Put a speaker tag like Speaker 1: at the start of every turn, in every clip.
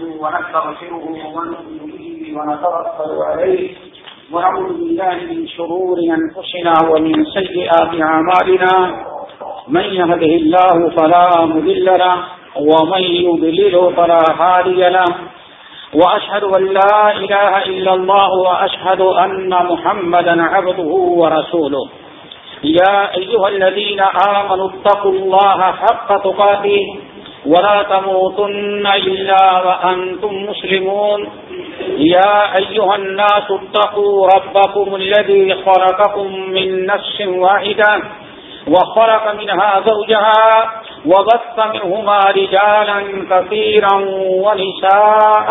Speaker 1: نحمده ونستغفره ونؤمن به ونتوكل عليه ونعوذ بالله من شرور أنفسنا ومن سيئات أعمالنا. من يهده الله فلا مذل له ومن يضلله فلا هادي له. وأشهد أن لا إله إلا الله وأشهد أن محمدا عبده ورسوله. يا أيها الذين آمنوا اتقوا الله حق تقاته ولا تموتن إلا وأنتم مسلمون. يا أيها الناس اتقوا ربكم الذي خلقكم من نفس واحدة وخلق منها زوجها وبث منهما رجالا كثيرا ونساء.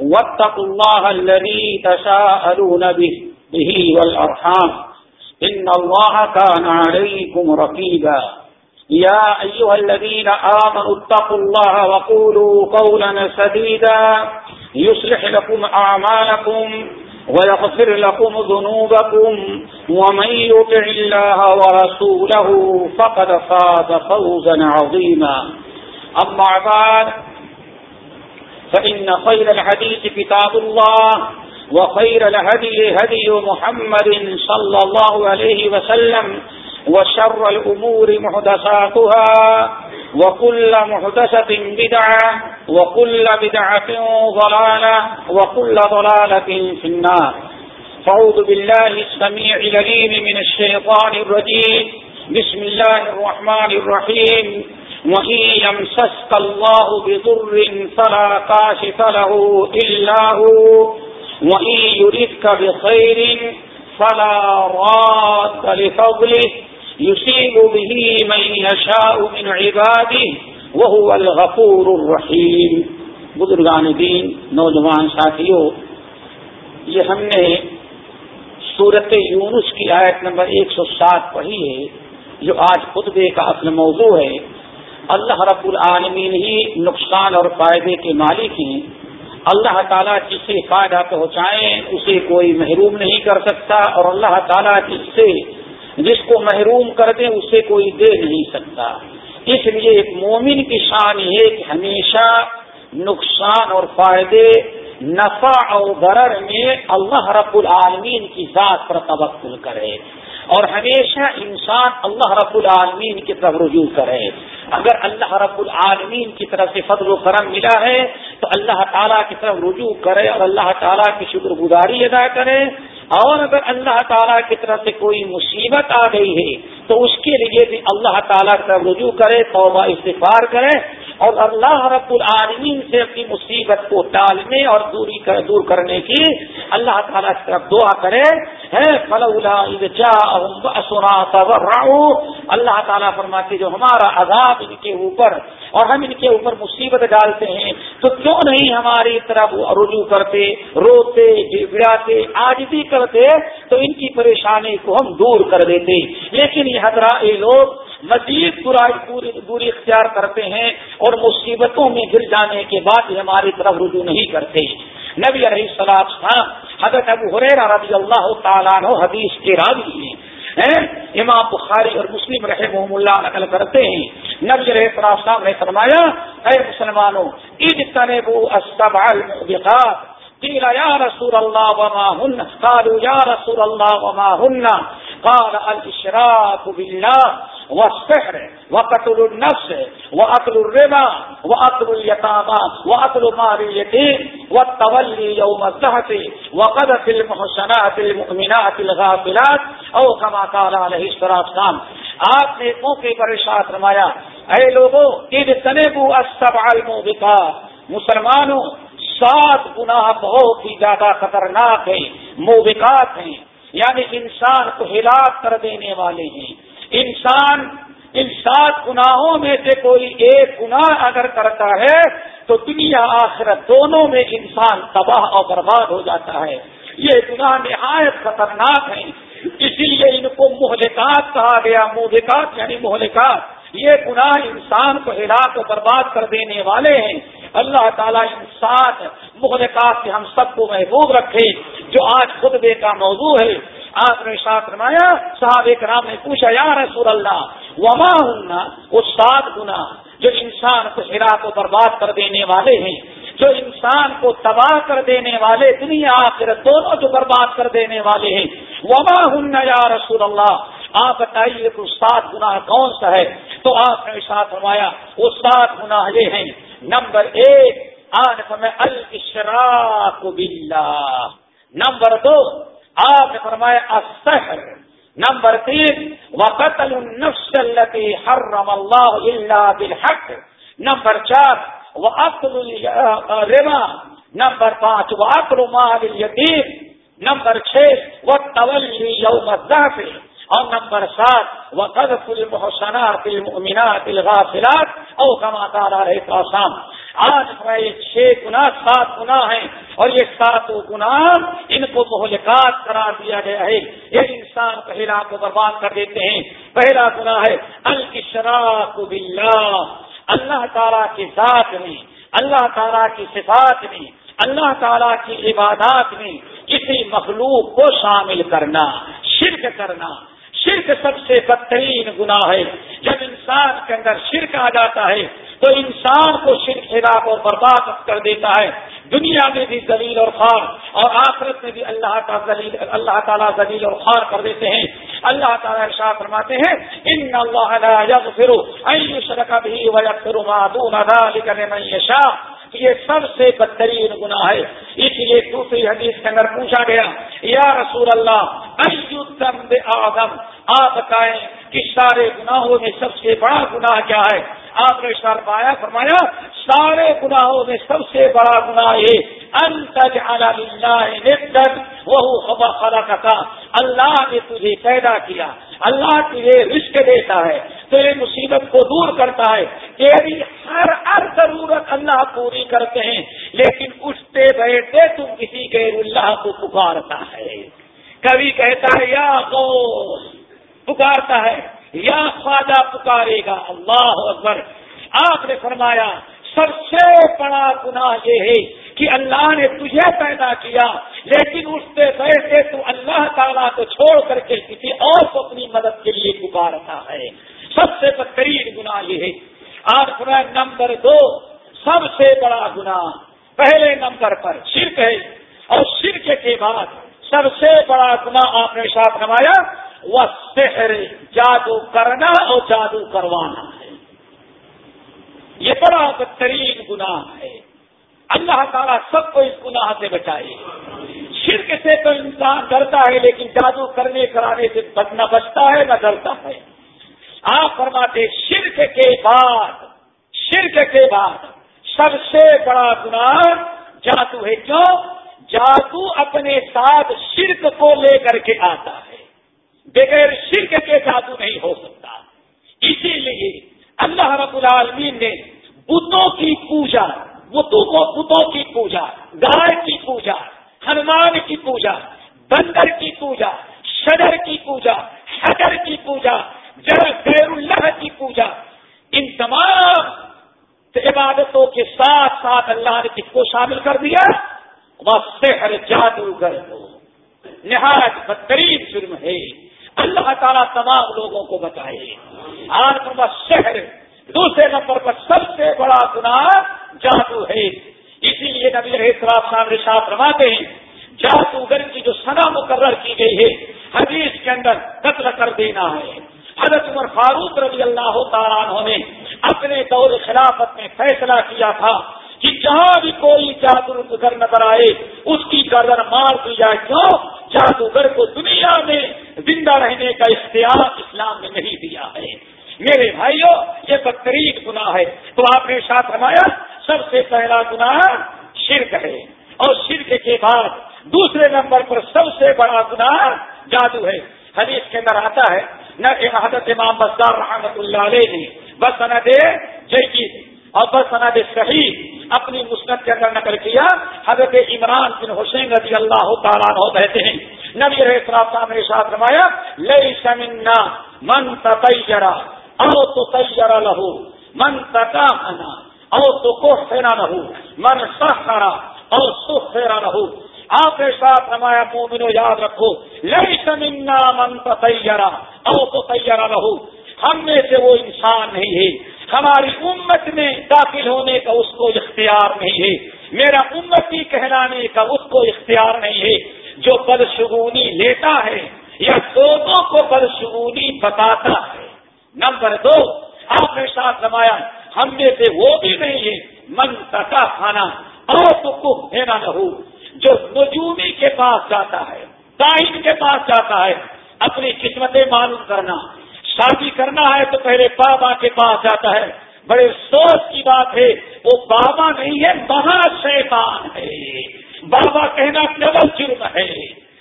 Speaker 1: واتقوا الله الذي تساءلون به, به والأرحام. إن الله كان عليكم رقيبا. يا أيها الذين آمنوا اتقوا الله وقولوا قولا سديدا يصلح لكم أعمالكم ويغفر لكم ذنوبكم ومن يطع الله ورسوله فقد فاز فوزا عظيما. أما بعد، فإن خير الحديث كتاب الله وخير الهدي هدي محمد صلى الله عليه وسلم وشر الأمور محدثاتها وكل محدثة بدعة وكل بدعة ضلالة وكل ضلالة في النار. فعوذ بالله السميع لليم من الشيطان الرجيم. بسم الله الرحمن الرحيم. وإن يمسسك الله بضر فلا كاشف له إلا هو. وإن يردك بخير فلا راد لفضله. يصيب به من يشاء من عباده وهو الغفور الرحيم۔ بزرگان دین، نوجوان ساتھیوں، یہ ہم نے صورت یونس کی آیت نمبر ایک سو سات پڑھی ہے، جو آج خطبے کا اصل موضوع ہے۔ اللہ رب العالمین ہی نقصان اور فائدے کے مالک ہیں۔ اللہ تعالیٰ جسے فائدہ پہنچائیں، اسے کوئی محروم نہیں کر سکتا اور اللہ تعالیٰ جس سے جس کو محروم کر دیں اسے کوئی دے نہیں سکتا۔ اس لیے ایک مومن کی شان یہ کہ ہمیشہ نقصان اور فائدے، نفع اور غرر میں اللہ رب العالمین کی ذات پر توقل کرے۔ اور ہمیشہ انسان اللہ رب العالمین کی طرف رجوع کرے۔ اگر اللہ رب العالمین کی طرف سے فضل و کرم ملا ہے، تو اللہ تعالیٰ کی طرف رجوع کرے اور اللہ تعالیٰ کی شکر گزاری ادا کرے۔ اور اگر اللہ تعالیٰ کی طرف سے کوئی مصیبت آ گئی ہے، تو اس کے لیے بھی اللہ تعالیٰ کی طرف رجوع کرے، توبہ استفار کرے اور اللہ رب العالمین سے اپنی مصیبت کو ٹالنے اور دوری کر دور کرنے کی اللہ تعالیٰ کی طرف دعا کرے۔ اللہ تعالیٰ فرماتے جو ہمارا عذاب ان کے اوپر اور ہم ان کے اوپر مصیبت ڈالتے ہیں، تو کیوں نہیں ہماری طرف رجوع کرتے، روتے بڑاتے آج بھی کرتے تو ان کی پریشانی کو ہم دور کر دیتے۔ لیکن یہ حضرات یہ لوگ مزید برائی دوری اختیار کرتے ہیں اور مصیبتوں میں گر جانے کے بعد ہماری طرف رجوع نہیں کرتے۔ نبی علیہ السلام حضرت ابو حریرہ رضی اللہ تعالیٰ حدیث کے راوی ہیں۔ امام بخاری اور مسلم رحم اللہ نقل کرتے ہیں۔ نبی علیہ نے فرمایا، اے مسلمانوں عید تنبو استبال قيل يا رسول الله وما هن قالوا يا رسول الله وما هن قال الإشراك بالله والسحر وقتل النفس وأكل الربا وأكل اليتامى وأكل مال اليتيم والتولي يوم الزهف وقذف المحسنات المؤمنات الغافلات أو كما قال عليه الصلاة والسلام، آپ نے موقع پر ارشاد فرمایا، اے لوگوں عید تنبو السبع الموبقات، مسلمانوں سات گناہ بہت ہی زیادہ خطرناک ہیں، موبقات ہیں۔ یعنی انسان کو ہلاک کر دینے والے ہیں۔ انسان ان سات گناہوں میں سے کوئی ایک گناہ اگر کرتا ہے تو دنیا آخرت دونوں میں انسان تباہ اور برباد ہو جاتا ہے۔ یہ گناہ نہایت خطرناک ہیں۔ اسی لیے ان کو مہلکات کہا گیا موبقات یعنی مہلکات۔ یہ گناہ انسان کو ہلاک و برباد کر دینے والے ہیں۔ اللہ تعالیٰ انسان مغلقات سے ہم سب کو محبوب رکھے۔ جو آج خطبے کا موضوع ہے، آپ نے ساتھ رمایا صاحب کرام نے پوچھا، یا رسول اللہ، وما ہوں وہ سات گنا جو انسان کو ہلاک و برباد کر دینے والے ہیں؟ جو انسان کو تباہ کر دینے والے دنیا آخر دونوں جو برباد کر دینے والے ہیں۔ وبا ہن یا رسول اللہ آپ بتائیے کہ سات گناہ کون سا ہے؟ تو آپ نے ساتھ فرمایا، وہ سات گناہ یہ ہیں۔ نمبر ایک آج میں الشراک باللہ۔ نمبر دو، آپ نے فرمایا، السحر۔ نمبر تین وقت النفس التي حرم الله الا بالحق۔ نمبر چار وہ عقل رما نمبر پانچ وہ مال یتیم نمبر چھ وہ تولی یوم اور نمبر سات وہ قدف المحسنات المؤمنات الغافلات او کما دارا رہے تو آسام آج ہمارے چھ گنا سات گنا ہیں اور یہ سات گنا ان کو مہلکات قرار دیا گیا ہے۔ یہ انسان پہلا کو برباد کر دیتے ہیں۔ پہلا گنا ہے الشراک باللہ اللہ تعالیٰ کی ذات میں، اللہ تعالیٰ کی صفات میں، اللہ تعالیٰ کی عبادات میں کسی مخلوق کو شامل کرنا، شرک کرنا شرک سب سے بدترین گناہ ہے۔ جب انسان کے اندر شرک آ جاتا ہے، تو انسان کو شرک خلاف اور برباد کر دیتا ہے۔ دنیا میں بھی زلیل اور خار اور آخرت میں بھی اللہ کا ذلیل، اللہ تعالیٰ ذلیل اور خار کر دیتے ہیں۔ اللہ تعالیٰ ارشاد فرماتے ہیں، ان اللہ بھی یہ سب سے بدترین گناہ ہے۔ اس لیے دوسری حدیث کے اندر پوچھا گیا، یا رسول اللہ آدم؟ آپ بتائیں کہ سارے گناہوں میں سب سے بڑا گناہ کیا ہے؟ آپ نے سر پایا فرمایا، سارے گناہوں میں سب سے بڑا گناہ یہ انتج اللہ وہ خبر کا اللہ نے تجھے پیدا کیا۔ اللہ تجھے رشک دیتا ہے تیرے مصیبت کو دور کرتا ہے۔ تیری ہر ہر ضرورت اللہ پوری کرتے ہیں، لیکن اٹھتے بیٹھتے تم کسی کے اللہ کو پکارتا ہے۔ کبھی کہتا ہے، یا گو پکارتا ہے۔ یا خواجہ پکارے گا۔ اللہ اکبر۔ آپ نے فرمایا، سب سے بڑا گناہ یہ ہے کہ اللہ نے تجھے پیدا کیا، لیکن اس سے بیٹھے تو اللہ تعالیٰ کو چھوڑ کر کے کسی اور کو اپنی مدد کے لیے پکارتا ہے۔ سب سے بدترین گناہ یہ ہے۔ آج نمبر دو، سب سے بڑا گناہ۔ پہلے نمبر پر شرک ہے اور شرک کے بعد سب سے بڑا گناہ آپ نے ساتھ نمایا وہ سحر جادو کرنا اور جادو کروانا ہے۔ یہ بڑا بدترین گناہ ہے۔ اللہ تعالیٰ سب کو اس گناہ سے بچائے۔ شرک سے تو انسان ڈرتا ہے، لیکن جادو کرنے کرانے سے نہ بچتا ہے، نہ ڈرتا ہے۔ آپ فرماتے شرک کے بعد، شرک کے بعد سب سے بڑا گناہ جادو ہے۔ کیوں؟ جادو اپنے ساتھ شرک کو لے کر کے آتا ہے۔ بغیر شرک کے جادو نہیں ہو سکتا۔ اسی لیے اللہ رب العالمین نے بتوں کی پوجا بتوں کی پوجا گائے کی پوجا ہنومان کی پوجا، بندر کی پوجا شدر کی پوجا، حجر کی پوجا غیر اللہ کی پوجا۔ ان تمام عبادتوں کے ساتھ ساتھ اللہ نے کس کو شامل کر دیا؟ وہ سحر جادوگر نہایت بدترین جرم ہے۔ اللہ تعالیٰ تمام لوگوں کو بتائے۔ آج نمبر شہر دوسرے نمبر پر سب سے بڑا گناہ جادو ہے۔ اسی لیے نبی رہے صاحب سامنے رواتے ہیں جادوگر کی جو سنا مقرر کی گئی ہے، حدیث کے اندر قتل کر دینا ہے۔ حضرت عمر فاروق رضی اللہ تعالیٰ نے اپنے دور خلافت میں فیصلہ کیا تھا کہ جہاں بھی کوئی جادوگر نظر آئے، اس کی گردن مار دی جائے۔ کیوں؟ جادوگر کو دنیا میں زندہ رہنے کا اختیار اسلام نے نہیں دیا ہے۔ میرے بھائیوں یہ بدترین گناہ ہے۔ تو آپ نے ساتھ رمایا سب سے پہلا گناہ شرک ہے۔ اور شرک کے بعد دوسرے نمبر پر سب سے بڑا گناہ جادو ہے۔ حدیث کے اندر آتا ہے، نہ کہ حضرت امام بسار رحمت اللہ علیہ نے، بس دے جی اور بس صحیح اپنی مسنت کے اندر نقل کیا۔ حضرت عمران بن حسین رضی اللہ تعالیٰ کہتے ہیں، نبی صاحب نے ساتھ رمایا لئی سمنا من تیرا او تو تیرا لہو من تکا او تو کو فیرا لہو من سخرا، او سخ فیرا لہو آپ نے ساتھ رمایا مومنو، یاد رکھو لئی سمنا من تیرا او تو تیرا لہو ہم میں سے وہ انسان نہیں ہے۔ ہماری امت میں داخل ہونے کا اس کو اختیار نہیں ہے۔ میرا امتی کہلانے کا اس کو اختیار نہیں ہے۔ جو بدشگونی لیتا ہے یا لوگوں کو بدشگونی بتاتا ہے۔ نمبر دو، آپ نے ساتھ نمایا، ہم میں سے وہ بھی نہیں ہے من تکا کھانا، اور تو دینا نہ ہو۔ جو نجومی کے پاس جاتا ہے تائن کے پاس جاتا ہے، اپنی قسمتیں معلوم کرنا۔ شادی کرنا ہے تو پہلے بابا کے پاس جاتا ہے۔ بڑے سوچ کی بات ہے، وہ بابا نہیں ہے، مہا شیطان ہے۔ بابا کہنا ڈبل جرم ہے۔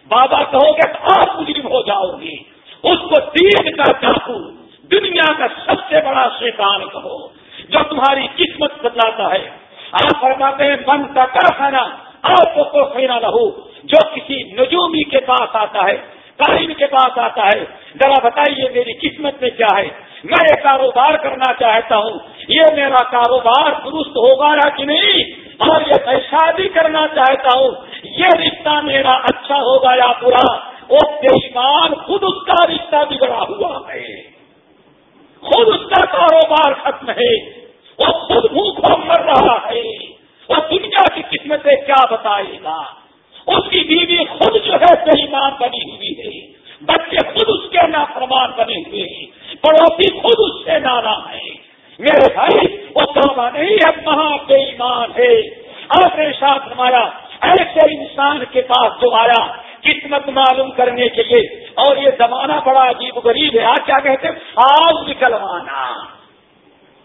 Speaker 1: بابا کہو گے تو آپ مجرم ہو جاؤ گی اس کو تین کا چاقو دنیا کا سب سے بڑا شیطان کہو، جو تمہاری قسمت بدلاتا ہے۔ آپ فرماتے ہیں، من کا کارخانہ آپ کو خیرا نہ ہو۔ جو کسی نجومی کے پاس آتا ہے، قائم کے پاس آتا ہے، ذرا بتائیے میری قسمت میں کیا ہے؟ میں یہ کاروبار کرنا چاہتا ہوں۔ یہ میرا کاروبار درست ہوگا یا کہ نہیں؟ اور یہ میں شادی کرنا چاہتا ہوں۔ یہ رشتہ میرا اچھا ہوگا یا برا؟ وہ ایمان خود اس کا رشتہ بگڑا ہوا ہے۔ خود اس کا کاروبار ختم ہے۔ وہ خود بھوکھوں مر رہا ہے۔ وہ دنیا کی قسمتیں کیا بتائے گا؟ اس کی بیوی خود جو ہے صحیح بنی ہوئی ہے۔ بچے خود اس کے نافرمان بنے ہوئے ہیں۔ پڑوسی خود اس سے نانا ہے۔ میرے بھائی، وہ بابا نہیں ہے مہا بے ایمان ہے۔ آپ نے ساتھ ہمارا ایسے انسان کے پاس جو آیا قسمت معلوم کرنے کے لیے۔ اور یہ زمانہ بڑا عجیب غریب ہے۔ آج کیا کہتے فال نکلوانا۔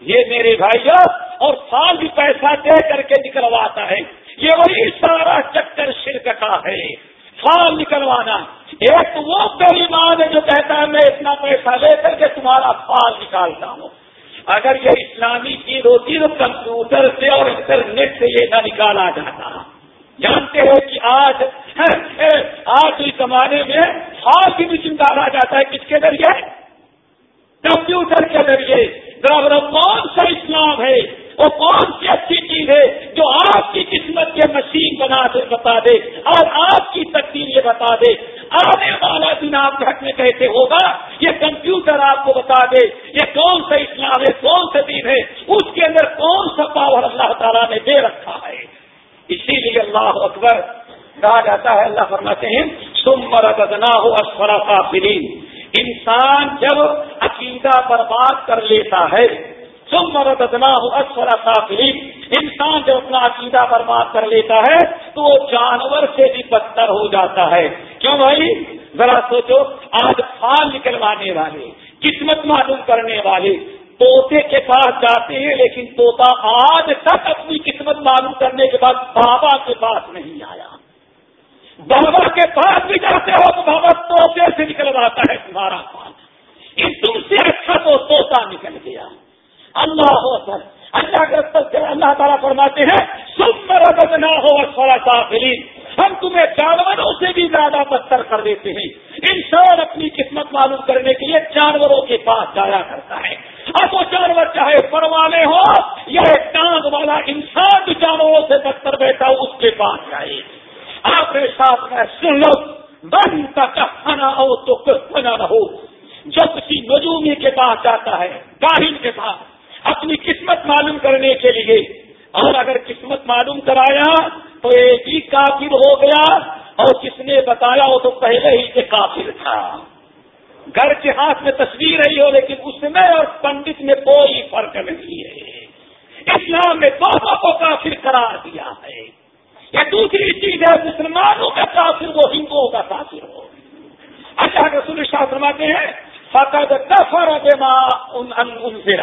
Speaker 1: یہ میرے بھائی اور فال بھی پیسہ دے کر کے نکلواتا ہے۔ یہ وہی سارا چکر شرک کا ہے۔ فال نکلوانا۔ ایک وہ گریمان ہے جو کہتا ہے، میں اتنا پیسہ لے کر کے تمہارا فال نکالتا ہوں۔ اگر یہ اسلامی چیز ہوتی تو کمپیوٹر سے اور انٹرنیٹ سے یہ نہ نکالا جاتا۔ جانتے ہو کہ آج آج اس زمانے میں فال بھی نکالا جاتا ہے کس کے ذریعے؟ کمپیوٹر کے ذریعے۔ کون سا اسلام ہے؟ وہ کون سی اچھی چیز ہے جو آپ کی قسمت کے مشین بنا دے بتا دے؟ اور آپ کی تقدیر یہ بتا دے؟ آنے والا دن آپ گھر میں کیسے ہوگا؟ یہ کمپیوٹر آپ کو بتا دے۔ یہ کون سا اسلام ہے؟ کون سا دین ہے؟ اس کے اندر کون سا پاور اللہ تعالیٰ نے دے رکھا ہے؟ اسی لیے اللہ اکبر کہا جاتا ہے، اللہ فرماتے ہیں سمر بدنا ہو اسفرا کافرین انسان جب عقیدہ برباد کر لیتا ہے انسان جب اپنا عقیدہ برباد کر لیتا ہے، تو وہ جانور سے بھی بدتر ہو جاتا ہے۔ کیوں بھائی؟ ذرا سوچو، آج پھال نکلوانے والے، قسمت معلوم کرنے والے توتے کے پاس جاتے ہیں، لیکن توتا آج تک اپنی قسمت معلوم کرنے کے بعد بابا کے پاس نہیں آیا۔ بابا کے پاس بھی جاتے ہو تو بابا توتے سے نکلواتا ہے تمہارا ان تم سے اچھا تو توتا نکل گیا۔ اللہ ہو سر، اللہ کے اللہ تعالیٰ فرماتے ہیں سب نہ ہو سورا کافرین ہم تمہیں جانوروں سے بھی زیادہ بدتر کر دیتے ہیں۔ انسان اپنی قسمت معلوم کرنے کے لیے جانوروں کے پاس جایا کرتا ہے۔ اب وہ جانور چاہے پروانے ہو یا ٹانگ والا انسان جو جانوروں سے بدتر بیٹھا ہو، اس کے پاس جائے۔ آپ کے ساتھ میں سن لو بن کا کہنا ہو تو نہ ہو جو کسی نجومی کے پاس جاتا ہے گاہن کے پاس، اپنی قسمت معلوم کرنے کے لیے، اور اگر قسمت معلوم کرایا تو ایک ہی کافر ہو گیا اور کس نے بتایا وہ تو پہلے ہی سے کافر تھا۔ گھر کے ہاتھ میں تصویر رہی ہو لیکن اس میں اور پنڈت میں کوئی فرق نہیں ہے۔ اسلام نے دونوں کو کافر قرار دیا ہے۔ یہ دوسری چیز ہے، مسلمانوں کا کافر وہ ہندوؤں کا کافر ہو۔ اچھا رسول شاہ فرماتے ہیں، فقد کفر بما انزل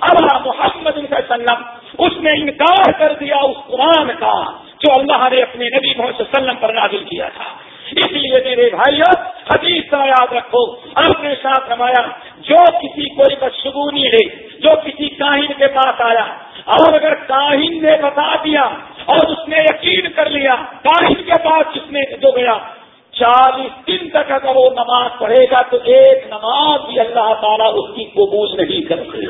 Speaker 1: اللہ محمد وسلم اس نے انکار کر دیا اس قرآن کا۔ جو اللہ نے اپنے نبی محمد صلی اللہ علیہ وسلم پر نازل کیا تھا۔ اس لیے میرے بھائی حدیث کا یاد رکھو۔ آپ نے ساتھ رمایا جو کسی کوئی بدشگونی ہے جو کسی کاہن کے پاس آیا، اور اگر کاہن نے بتا دیا اور اس نے یقین کر لیا، کاہن کے پاس جس نے جو گیا، چالیس دن تک اگر وہ نماز پڑھے گا تو ایک نماز بھی اللہ تعالیٰ اس کی قبول نہیں کرتے۔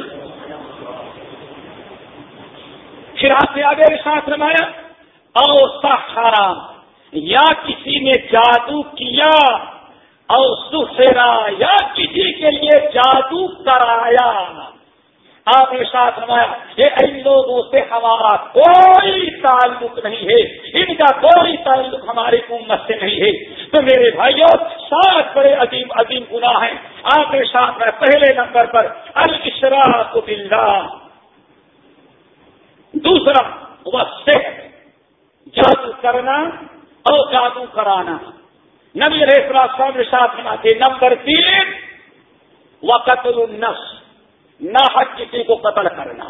Speaker 1: پھر آپ نے آگے ساتھ رمایا او سخارا یا کسی نے جادو کیا، او سفرا یا کسی کے لیے جادو کرایا۔ آپ نے ساتھ روایا یہ ان لوگوں سے ہمارا کوئی تعلق نہیں ہے، ان کا کوئی تعلق ہماری امت سے نہیں ہے۔ تو میرے بھائیوں سات بڑے عظیم عظیم گناہ ہیں۔ آپ نے ساتھ میں پہلے نمبر پر الشراک باللہ۔ دوسرا، وہ صحت۔ جادو کرنا اور جادو کرانا۔ نبی صاحب ساتھ بناتے نمبر تین وہ قتل النفس۔ نہ حق کسی کو قتل کرنا۔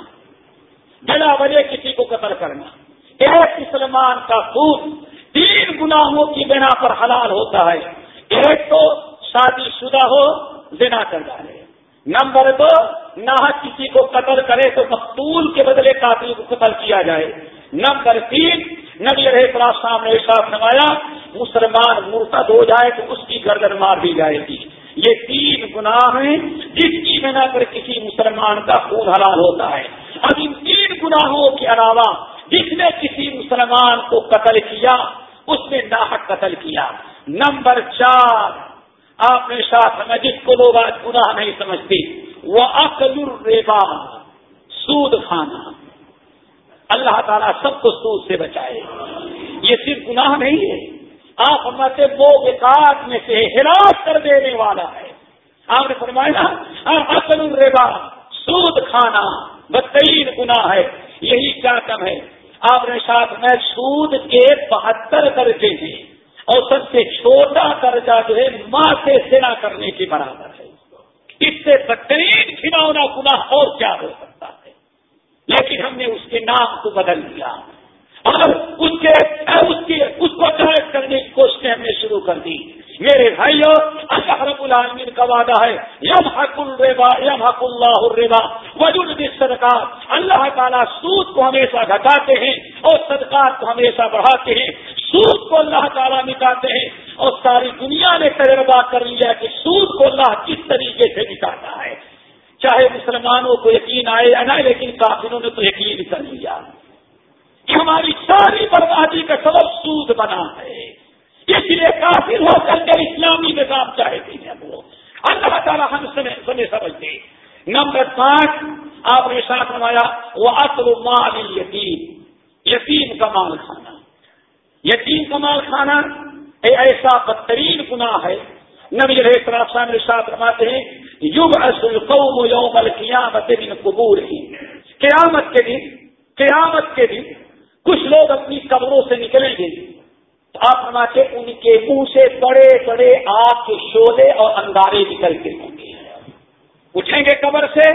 Speaker 1: بنا وجہ کسی کو قتل کرنا۔ ایک مسلمان کا خون تین گناہوں کی بنا پر حلال ہوتا ہے۔ ایک تو شادی شدہ ہو بنا کر ڈالے نمبر دو، نہ کسی کو قتل کرے تو مقتول کے بدلے قاتل کو قتل کیا جائے۔ نمبر تین نبی رہے پراس سامنے صاف نمایا مسلمان مرتد ہو جائے تو اس کی گردن مار دی جائے گی۔ یہ تین گناہ ہیں جس کی بنا پر کسی مسلمان کا خون حلال ہوتا ہے۔ اب ان تین گناہوں کے علاوہ جس نے کسی مسلمان کو قتل کیا، اس نے ناحک قتل کیا۔ نمبر چار، آپ نے ساتھ ہمیں جس کو لوگ آج گناہ نہیں سمجھتے، وہ عقل الریبا سود کھانا۔ اللہ تعالیٰ سب کو سود سے بچائے۔ یہ صرف گناہ نہیں ہے۔ آپ ہمارے وہ وکاس میں سے ہراس کر دینے والا ہے۔ آپ نے فرمایا اصل الربا، سود کھانا بدترین گناہ ہے۔ یہی کیا کم ہے؟ آپ نے ساتھ میں سود کے بہتر درجے ہیں اور سب سے چھوٹا درجہ جو ہے، ماں سے سنا کرنے کے برابر ہے۔ اس سے بدترین کھلونا گناہ اور کیا ہو سکتا لیکن ہم نے اس کے نام کو بدل دیا۔ اور اس کے اس کی اس کو جائز کرنے کی کوششیں ہم نے شروع کر دی۔ میرے بھائیو، اللہ رب العالمین کا وعدہ ہے یم حق الربا یم حق اللہ الربا۔ وجود صدقات، اللہ تعالیٰ سود کو ہمیشہ گھٹاتے ہیں اور صدقات کو ہمیشہ بڑھاتے ہیں۔ سود کو اللہ تعالیٰ مٹاتے ہیں اور ساری دنیا نے تجربہ کر لیا کہ سود کو اللہ کس طریقے سے مٹاتا ہے۔ چاہے مسلمانوں کو یقین آئے یا نہ، لیکن کافروں نے تو یقین کر لیا۔ ہماری ساری بربادی کا سبب سود بنا ہے۔ اس لیے کافی ہو کر کے اسلامی نظام چاہتے ہیں وہ اللہ تعالیٰ ہم سمے سمجھتے۔ نمبر پانچ، آپ نے ساتھ نمایا وہ اصل مال یتیم یتیم کا مال کھانا۔ یتیم کا مال کھانا ایسا بدترین گناہ ہے۔ نبی رہے نے ساتھ رواتے ہیں یوگ اصل قوم یوم القیامت دن قبور ہی قیامت کے دن، قیامت کے دن کچھ لوگ اپنی قبروں سے نکلیں گے۔ تو آپ فرماتے ان کے منہ سے بڑے بڑے آگ کے شولے اور اندارے نکلتے ہوں گے۔ اٹھیں گے قبر سے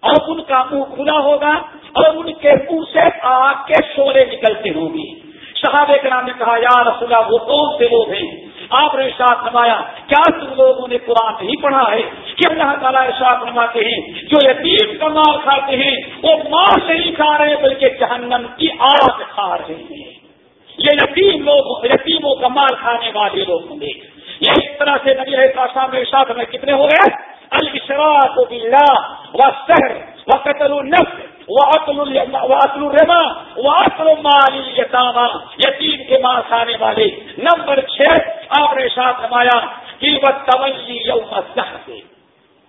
Speaker 1: اور ان کا منہ کھلا ہوگا اور ان کے منہ سے آگ کے شولے نکلتے ہوں گے۔ صحابہ کرام نے کہا، یا رسول اللہ، وہ کون سے لوگ ہیں؟ آپ نے ارشاد نمایا کیا تم لوگوں نے قرآن نہیں پڑھا ہے؟ کہ اللہ تعالیٰ ارشاد نماتے ہیں؟ جو یتیم کا مال کھاتے ہیں، وہ مال نہیں کھا رہے، بلکہ جہنم کی آگ کھا رہے ہیں۔ یہ یتیم لوگ یتیموں کا مال کھانے والے لوگ ہوں گے۔ یہ اس طرح سے نبی رہے میں ارشاد میں کتنے ہو گئے؟ الشراط باللہ و سہر و قتل النفس الرما مال یتاما یتیم کے ماں کھانے والے۔ نمبر چھ آپ نے ساتھ نمایا تولی یوم سے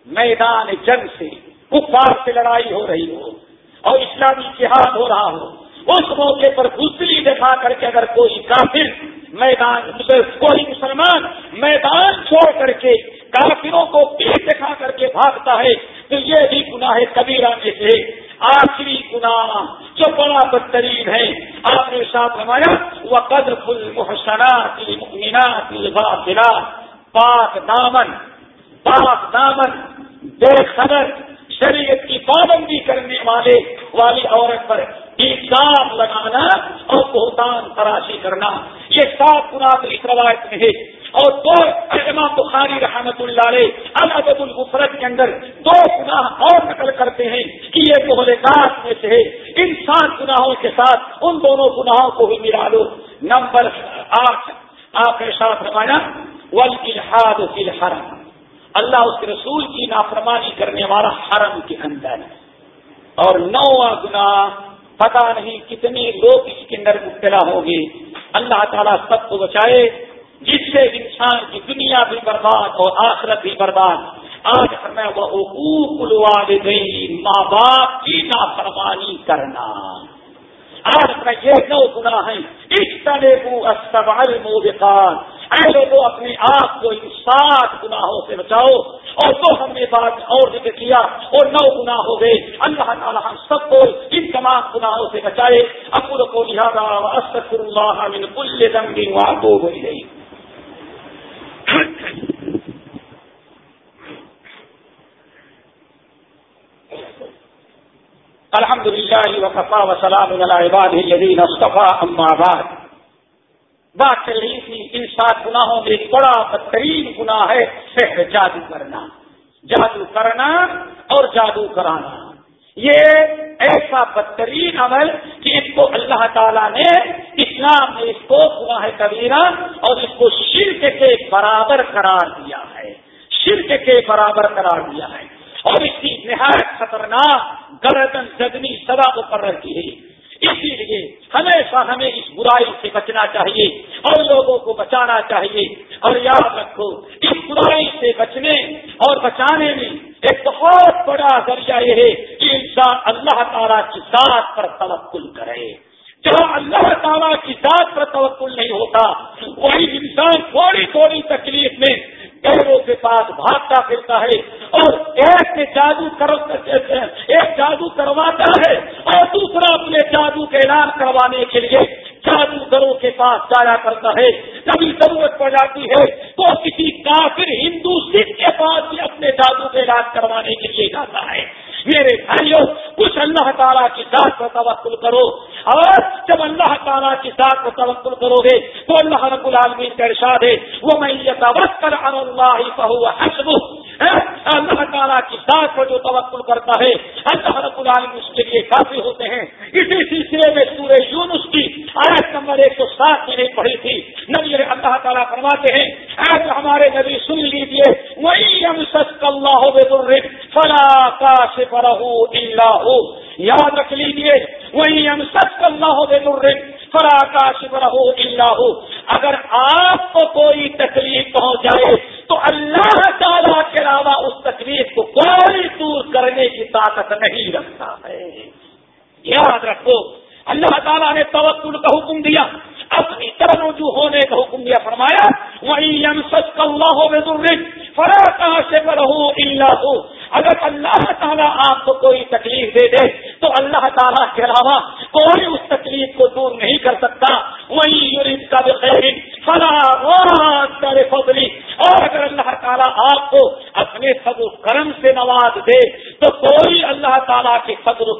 Speaker 1: میدان جنگ سے کفار سے لڑائی ہو رہی ہو اور اسلامی جہاد ہو رہا ہو، اس موقع پر گزری دکھا کر کے اگر کوئی کافر میدان کوئی مسلمان میدان چھوڑ کر کے کافروں کو پیٹ دکھا کر کے بھاگتا ہے، تو یہ بھی گناہ کبیرہ میں سے آخری گناہ جو بڑا بدترین ہے۔ آپ نے ساتھ ہمارا وہ قد فل محسنات پاک دامن پاک دامن، بے خبر، شریعت کی پابندی کرنے والے والی عورت پر الزام لگانا اور بہتان تراشی کرنا۔ یہ سات گناہ اس روایت میں ہے۔ اور دو امام بخاری رحمت اللہ علیہ الحمد الغفرت کے اندر دو گناہ اور نقل کرتے ہیں کہ یہ مہلکات میں سے انسان گناہوں کے ساتھ ان دونوں گناہوں کو بھی ملا لو۔ نمبر آٹھ، آپ نے ساتھ روایا ول الحاد الحرم۔ اللہ اس کے رسول کی نافرمانی کرنے والا حرم کے اندر اور نواں گناہ پتا نہیں کتنے لوگ اس کے اندر مبتلا ہوں گے۔ اللہ تعالیٰ سب کو بچائے۔ جس سے انسان کی دنیا بھی برباد اور آخرت بھی برباد۔ آج ہمیں وہ حقوق والدین ماں باپ کی نافرمانی کرنا آج میں یہ نو گنا ہے اس طرح کو استبال موبقان اے لوگوں اپنے آپ کو ان سات گناہوں سے بچاؤ۔ اور تو ہم نے بات اور ذکر کیا، اور نو گنا ہو گئے، اللہ تعالیٰ ہم سب کو ان تمام گناہوں سے بچائے۔ اکور کو لہٰذا استفر اللہ من کل رنگی وابو ہوئی الحمد للہ وقفا وسلام عباد الذین اصطفى اما بعد. بات چل رہی تھی، ان سات گناہوں میں ایک بڑا بدترین گناہ ہے، سحر، جادو کرنا. جادو کرنا اور جادو کرانا. یہ ایسا بدترین عمل کہ اس کو اللہ تعالیٰ نے اسلام نے اس کو گناہ کبیرہ اور اس کو شرک کے برابر قرار دیا ہے۔ شرک کے برابر قرار دیا ہے۔ اور اس کی نہایت خطرناک، گردن زدنی سزا مقرر کی ہے اسی لیے ہمیشہ ہمیں اس برائی سے بچنا چاہیے اور لوگوں کو بچانا چاہیے۔ اور یاد رکھو، اس برائی سے بچنے اور بچانے میں ایک بہت بڑا ذریعہ یہ ہے کہ انسان اللہ تعالیٰ کی ذات پر توکل کرے۔ جہاں اللہ تعالیٰ کی ذات پر توکل نہیں ہوتا، وہی انسان تھوڑی تھوڑی تکلیف میں پیروں کے پاس بھاگتا پھرتا ہے اور ایک جادو کرو ایک جادو کرواتا ہے اور دوسرا اپنے جادو کا اعلان کروانے کے لیے جادوگروں کے پاس جایا کرتا ہے۔ کبھی ضرورت پڑ جاتی ہے تو کسی کافر ہندو سکھ کے پاس بھی اپنے جادو کا علاج کروانے کے لیے جاتا ہے۔ میرے بھائیوں کچھ اللہ تعالیٰ کی ذات پر توقل کرو۔ اور جب اللہ تعالیٰ کی ذات پر توقل کرو گے تو اللہ رب العالمین کا ارشاد ہے وہ میں یہ کر اللہ حسب اللہ تعالیٰ کی ذات پر جو توقل کرتا ہے، اللہ رب العالمین اس کے لیے کافی ہوتے ہیں۔ اسی سلسلے میں سورہ یونس کی آیت نمبر ایک سو سات میں نہیں پڑھی تھی۔ نبی اللہ تعالیٰ فرماتے ہیں، آج ہمارے نبی سن لیجیے وہی ہم سچ اللہ فلا کا اللہ یاد رکھ لیجیے وہی ہم سچ کرنا ہو فرا کا شکر ہو اللہ اگر آپ کو کوئی تکلیف پہنچ جائے، تو اللہ علاوہ اس تکلیف کو کوئی دور کرنے کی طاقت نہیں رکھتا ہے۔ یاد رکھو، اللہ تعالیٰ نے توکل کا حکم دیا، اپنی طرح رجوع ہونے کا حکم دیا، فرمایا وہی سچ اللہ ہو فرا شکر ہو اللہ اگر اللہ تعالیٰ آپ کو کوئی تکلیف دے دے، تو اللہ تعالیٰ کے علاوہ کوئی اس تکلیف کو دور نہیں کر سکتا وہی یورپ کا بخیر فضلی اور اگر اللہ تعالیٰ آپ کو اپنے فضل کرم سے نواز دے تو کوئی اللہ تعالیٰ کے فضل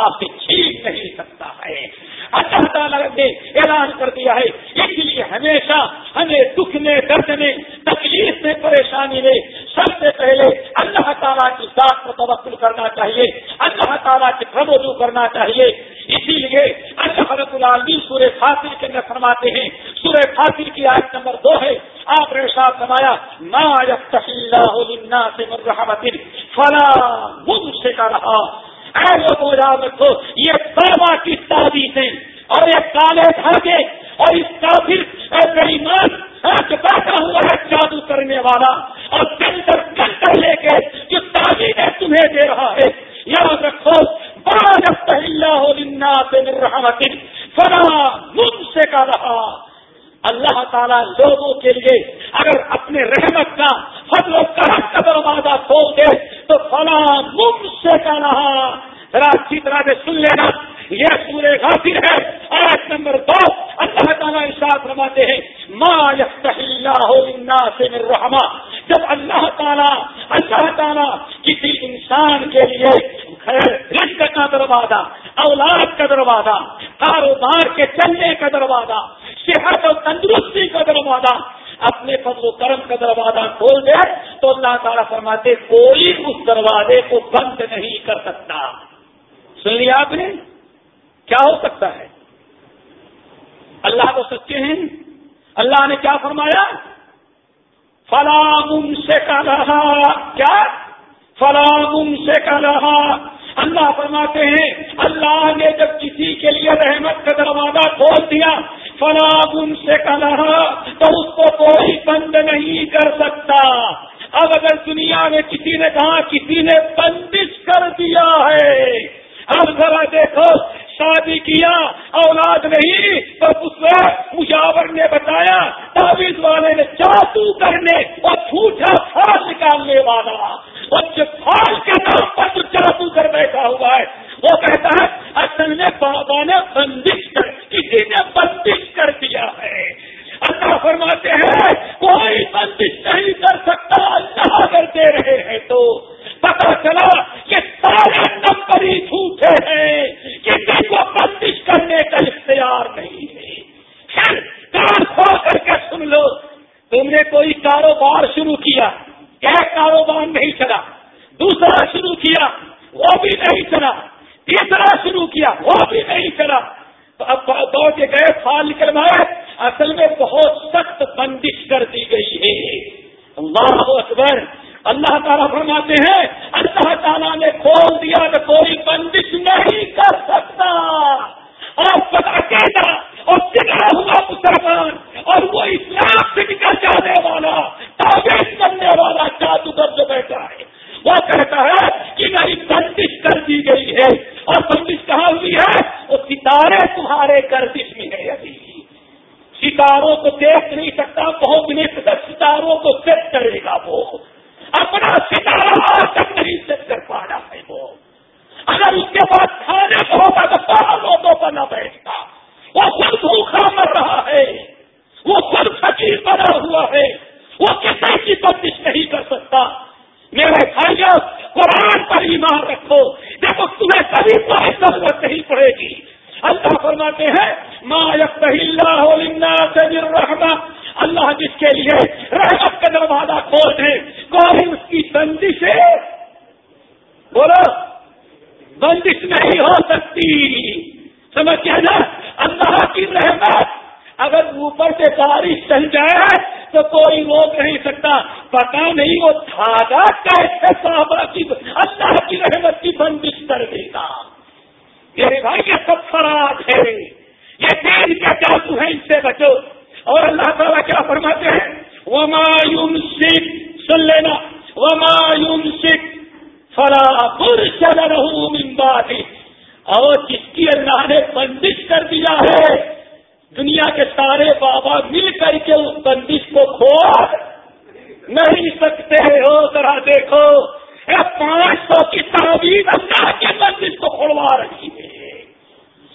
Speaker 1: آپ سے چھین نہیں سکتا ہے۔ اللہ تعالیٰ نے اعلان کر دیا ہے۔ اس لیے ہمیشہ ہمیں دکھ میں درد میں تکلیف میں پریشانی میں سب سے پہلے اللہ تعالیٰ کی ذات کو توقل کرنا چاہیے۔ اللہ تعالیٰ کے رجوع کرنا چاہیے۔ اسی لیے اللہ رب العالمین سورہ فاصل کے اندر فرماتے ہیں۔ سورہ فاصل کی آیت نمبر دو ہے۔ آپ نے ساتھ فرمایا، ما اللہ سے مرحمت فلا مجھ کا رہا تعالیٰ لوگوں کے لیے اگر اپنے رحمت کا فضل و کرم کا دروازہ کھول دے تو فلا مجھ سے کا رہا ذرا اچھی طرح سے سن لینا یہ سورے غافر ہے آیت نمبر دو اللہ تعالیٰ ارشاد فرماتے ہیں ما یفتح اللہ سے رحما جب اللہ تعالیٰ اللہ تعالیٰ کسی انسان کے لیے رشک کا دروازہ اولاد کا دروازہ کاروبار کے چلنے کا دروازہ صحت اور تندرستی کا دروازہ اپنے فضل و کرم کا دروازہ کھول دے تو اللہ تعالیٰ فرماتے کوئی اس دروازے کو بند نہیں کر سکتا سن آپ نے کیا ہو سکتا ہے؟ اللہ تو سچے ہیں؟ اللہ نے کیا فرمایا؟ فلام سے کا رہا کیا؟ فلام سے کا رہا اللہ فرماتے ہیں، اللہ نے جب کسی کے لیے رحمت کا دروازہ کھول دیا فلام سے کا رہا تو اس کو کوئی سخت بندش کر دی گئی ہے۔ اللہ اکبر۔ اللہ تعالیٰ فرماتے ہیں، اللہ تعالیٰ نے کھول دیا کہ کوئی بندش نہیں کر سکتا۔ اور پتا کہتا اور سکھا ہوا مسلمان، اور وہ اسلام سے نکل جانے والا تعویذ کرنے والا جادوگر جو بیٹھا ہے۔ وہ کہتا ہے کہ نہیں بندش کر دی گئی ہے اور بندش کہاں ہوئی ہے وہ ستارے تمہارے گردش میں ہے ابھی ستاروں کو دیکھ نہیں سکتا بہت نہیں ستاروں کو سیٹ کرے گا وہ اپنا ستارہ آج تک نہیں سیٹ کر پا رہا ہے وہ اگر اس کے بعد کھانے کو ہوگا تو سارا لوگوں پر نہ بیٹھتا وہ خود بھوکھا مر رہا ہے وہ خود فقیر بنا ہوا ہے وہ کسی کی بندش نہیں کر سکتا میرے بھائی قرآن پر ایمان رکھو دیکھو تمہیں کبھی کوئی ضرورت نہیں پڑے گی اللہ فرماتے ہیں ما اللہ سے رحمہ اللہ جس کے لیے رحمت کا دروازہ کھول دے کوئی اس کی بندش ہے۔ بولو، بندش نہیں ہو سکتی۔ سمجھ نا؟ اللہ کی رحمت۔ اگر اوپر سے بارش چل جائے تو کوئی روک نہیں سکتا۔ پتا نہیں وہ دھاگا کیسے صحابہ کی، اللہ کی رحمت کی بندش کر دے گا۔ میرے بھائی، یہ سب فراغ ہے یہ دین کا جادو ہے اس سے بچو۔ اور اللہ تعالیٰ کیا فرماتے ہیں؟ وہ مایوم سکھ سن لینا وہ مایوم سکھ فلا پور چل رہی اور جس کی اللہ نے بندش کر دیا ہے دنیا کے سارے بابا مل کر کے اس بندش کو کھو نہیں سکتے۔ ہو ذرا دیکھو پانچ سو کی تعبیر اللہ کے بندش کو کھڑوا رہی ہے۔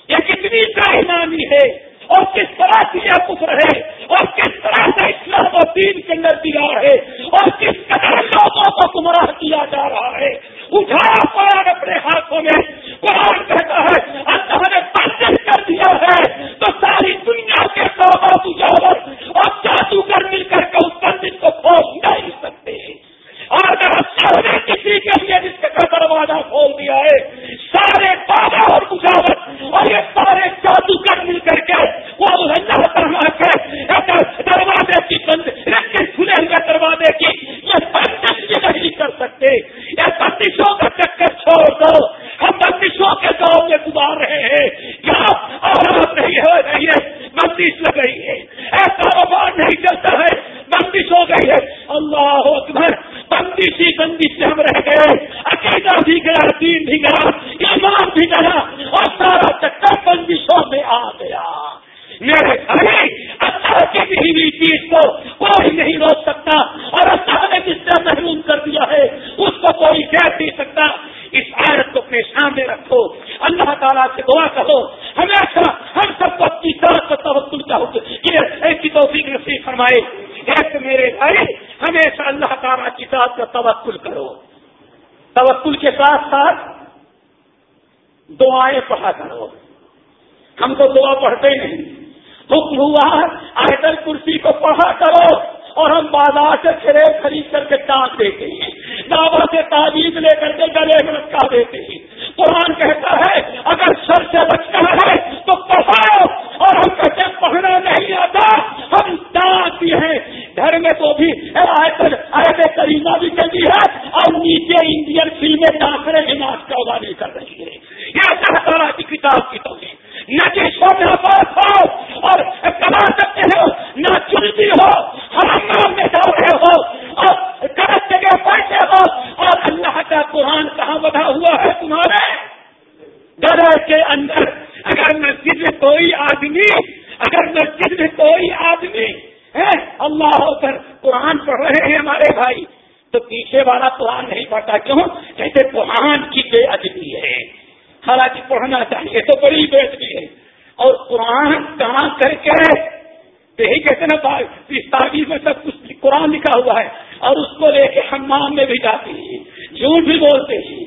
Speaker 1: یہ کتنی کاہنانی ہے۔ اور کس طرح سے یہ کفر ہے؟ اور کس طرح سے اسلام و دین کے اندر دیا ہے؟ اور کس طرح لوگوں کو گمراہ کیا جا رہا ہے؟ اٹھایا پڑا اپنے ہاتھوں میں قرآن کہتا ہے اللہ نے پرچن کر دیا ہے تو ساری دنیا کے سوبا تجاور اور جادوگر مل کر کے اس پنڈت کو کھول نہیں سکتے اور اگر اللہ نے کسی کے لیے جس کا دروازہ کھول دیا ہے سارے بابا اور مجاوت اور یہ سارے جادوگر مل کر کے وہ اللہ تعالیٰ کے دروازے کی بند کھلے ہوئے دروازے کی یہ بندش بھی نہیں کر سکتے یہ بندشوں کا چکر چھوڑ دو ہم بندشوں کے گاؤں میں گزار رہے ہیں یہاں آرام نہیں ہو رہی ہے بندش لگ رہی ہے ایسا کاروبار نہیں چلتا ہے بندش ہو گئی ہے اللہ اکبر بندی بندی سے ہم رہ گئے عقیدہ بھی گیا دین بھی گیا ایمان بھی گیا اور سارا چکر بندشوں میں آ گیا میرے بھائی اللہ کی بھی ہوئی چیز کو کوئی نہیں روک سکتا اور اللہ نے جس طرح محروم کر دیا ہے اس کو کوئی کہہ نہیں سکتا اس آیت کو اپنے سامنے رکھو اللہ تعالیٰ سے دعا کرو ہمیشہ ہم سب کو اپنی طرف کو توقل کا حکم ایسی فرمائے ایک میرے بھائی، ہمیشہ اللہ تعالیٰ کی ساتھ کا توقل کرو۔ توکل کے ساتھ ساتھ دعائیں پڑھا کرو۔ ہم تو دعا پڑھتے نہیں۔ حکم ہوا آئٹل کرسی کو پڑھا کرو۔ اور ہم بازار سے کھڑے خرید کر کے ٹانک دیتے ہیں۔ دعوا سے تعویذ لے کر کے گلے میں رکھا دیتے ہیں۔ قرآن کہتا ہے، اگر سر سے بچنا ہے تو پڑھاؤ۔ اور ہم کہتے پڑھنا نہیں آتا۔ ہم بھی ہیں۔ گھر میں تو بھی آئے کریمہ بھی چلتی ہے اور نیچے انڈین فلمیں ڈاکرے بھی ناچ کا ادا نہیں کر رہی ہے یہ اللہ تعالیٰ کی کتاب کی توحید۔ نہ کہ سو میں ہو اور کما سکتے ہو، نہ چلتی ہو ہم نام میں جا رہے ہو اور غلط جگہ پڑھتے ہو اور اللہ کا قرآن کہاں بنا ہوا ہے تمہارے؟ گھر کے اندر۔ اگر مسجد میں کوئی آدمی، اگر مسجد میں کوئی آدمی ہے اللہ پر قرآن پڑھ رہے ہیں ہمارے بھائی، تو پیچھے والا قرآن نہیں پڑھتا۔ کیوں؟ کہتے قرآن کی بے ادبی۔ حالانکہ پڑھنا چاہیے تو بڑی بیٹھتی ہے۔ اور قرآن کہاں کر کے یہی کہتے نا اس تعبیر میں سب کچھ قرآن لکھا ہوا ہے۔ اور اس کو لے کے حمام میں بھی جاتے ہیں۔ جھوٹ بھی بولتے ہیں۔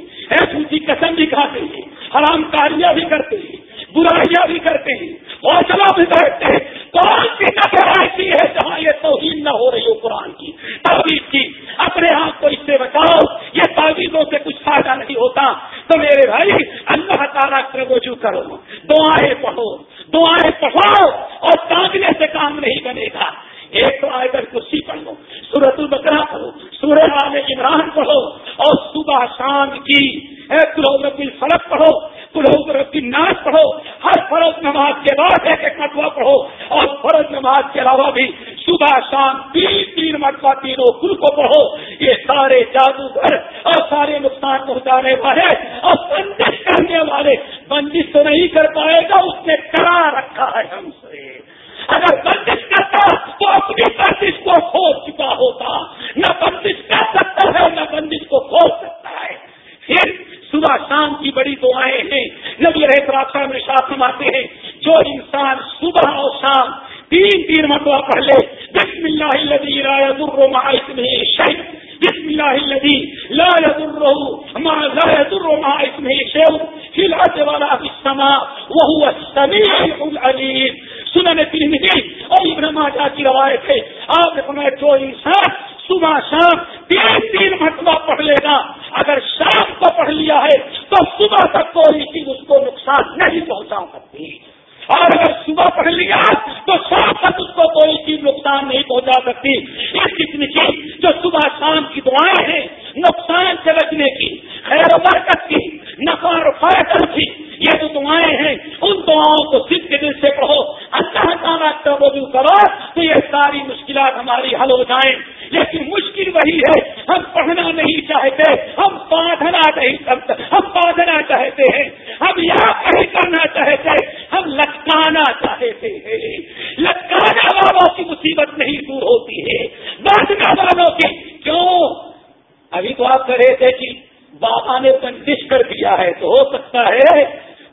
Speaker 1: جھوٹی قسم بھی کھاتے ہیں۔ حرام کاریاں بھی کرتے ہیں۔ برائیاں بھی کرتے ہیں۔ حوصلہ بھی بیٹھتے ہیں۔ قرآن کی نظر ایسی ہے جہاں یہ توہین نہ ہو رہی ہو قرآن کی تعبیر کی۔ اپنے آپ کو اس سے بچاؤ، یہ تعویذوں سے کچھ فائدہ نہیں ہوتا۔ تو میرے بھائی، اللہ تعالیٰ سے رجوع کرو۔ دعائیں پڑھو دعائیں پڑھو اور کاغنے سے کام نہیں بنے گا۔ ایک تو آئے کر کرسی پڑھ لو سورت البکرا پڑھو، سورہ عال عمران پڑھو اور صبح شام کی رب پڑھو۔ کلو رب ناچ پڑھو۔ ہر فرض نماز کے بعد ایک ایک مرتبہ پڑھو۔ اور فرض نماز کے علاوہ بھی صبح، شام، تین تین مرتبہ تینوں کل کو پڑھو۔ یہ سارے جادوگر اور سارے نقصان پہنچانے والے اور بندش کرنے والے بندش تو نہیں کر پائے گا، اس نے کرا رکھا ہے ہم سے۔ اگر بندش کرتا تو اپنی بندش کو کھول چکا ہوتا، نہ بندش کر سکتا ہے نہ بندش کو کھول سکتا ہے پھر صبح شام کی بڑی دعائیں ہیں۔ نبی رہے پراپا میں شاپ سماتے ہیں، جو انسان صبح اور شام تین تین مرتبہ پڑھ لے، بسم اللہ الذي لا يضر مع اسمه شيء بسم الله الذي لا يضر مع، لا يضر مع اسمه شيء في الارض ولا في السماء، وهو السميع العليم سنن ترمذی اور ابن ماجہ کی روایت ہے، آپ نے فرمایا جو انسان صبح شام تین تین مرتبہ پڑھ لے گا اگر شام کو پڑھ لیا ہے تو صبح تک کوئی چیز اس کو نقصان نہیں پہنچا سکتی اور اگر صبح پڑھ لیا تو شام تک اس کو کوئی چیز نقصان نہیں پہنچا سکتی اس قسم کی جو صبح شام کی دعائیں ہیں نقصان سے بچنے کی خیر و برکت کی نفار فائدہ کی یہ جو دعائیں ہیں ان دعاؤں کو صرف کے دل سے پڑھو اللہ تعالیٰ کا وضو کرو تو یہ ساری مشکلات ہماری حل ہو جائیں۔ لیکن مشکل وہی ہے، ہم پڑھنا نہیں چاہتے، ہم پادھنا نہیں کرتے، ہم پادھنا چاہتے ہیں۔ ہم یاد نہیں کرنا چاہتے، ہم لٹکانا چاہتے ہیں۔ لٹکانا والوں کی مصیبت نہیں دور ہوتی ہے۔ باندھنا والوں کی کیوں؟ ابھی تو آپ کہہ رہے تھے کہ بابا نے بندش کر دیا ہے، تو ہو سکتا ہے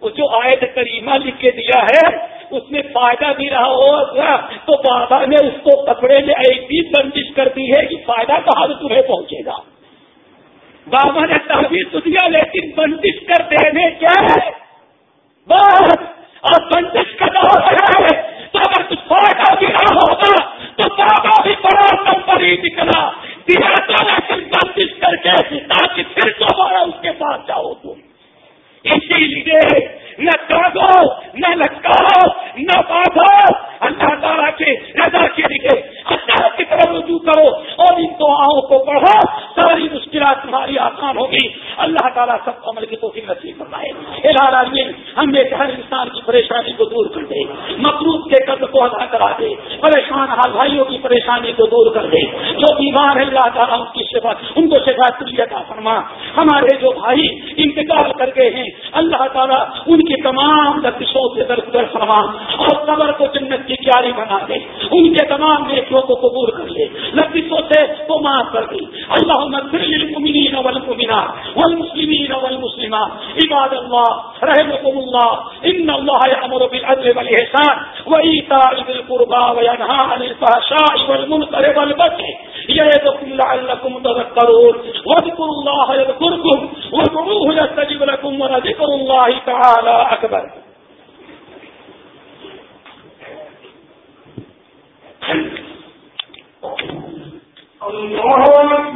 Speaker 1: وہ جو آیت کریمہ لکھ کے دیا ہے، اس میں فائدہ بھی رہا ہوگا۔ تو بابا نے اس کو کپڑے میں ایسی بندش کر دی ہے کہ فائدہ کہاں سے تمہیں پہنچے گا بابا نے تحریر تو دیا لیکن بندش کر دینے کیا ہے بس اور بندش کا دور ہے تو اگر کچھ فائدہ بھی رہا ہوگا تو بابا بھی بڑا نمبر ہی نکلا دیا بندش کر کے تاکہ پھر دوبارہ اس کے پاس جاؤ تم اسی لیے نہ کاغو نہ لٹکاؤ نہ باندھو اللہ تعالیٰ کے رضا کے لیے اللہ کی طرف رجوع کرو اور ان دعاؤں کو پڑھو ساری مشکلات تمہاری آسان ہوگی۔ اللہ تعالیٰ سب کو عمل کی توفیق نصیب فرمائے۔ الحال ہم نے ہر انسان کی پریشانی کو دور کر دے۔ مقروض کے قدر کو ادا کرا دے۔ پریشان حال بھائیوں کی پریشانی کو دور کر دے۔ جو بیمار ہے اللہ تعالیٰ ان کی شفا، ان کو شفا کا فرما۔ ہمارے جو بھائی انتقال کر گئے ہیں، اللہ تعالیٰ ان کی تمام لطشوں سے در فرما اور قبر کو جنت کی کیاری بنا دے۔ ان کے تمام نیکیوں کو قبول کر لے۔ لطشوں سے تو معاف کر دے۔ اللہ للمؤمنین والمؤمنات والمسلمین والمسلمات. عباد اللہ رحمكم الله. ان الله يأمر بالعدل والإحسان وإيتاء ذي القربى وينهى عن الفحشاء والمنكر والبغي. يعظكم لعلكم تذكرون. واذكروا الله يذكركم وادعوه يستجب لكم ولذكر الله تعالى أكبر الله أكبر. اللہ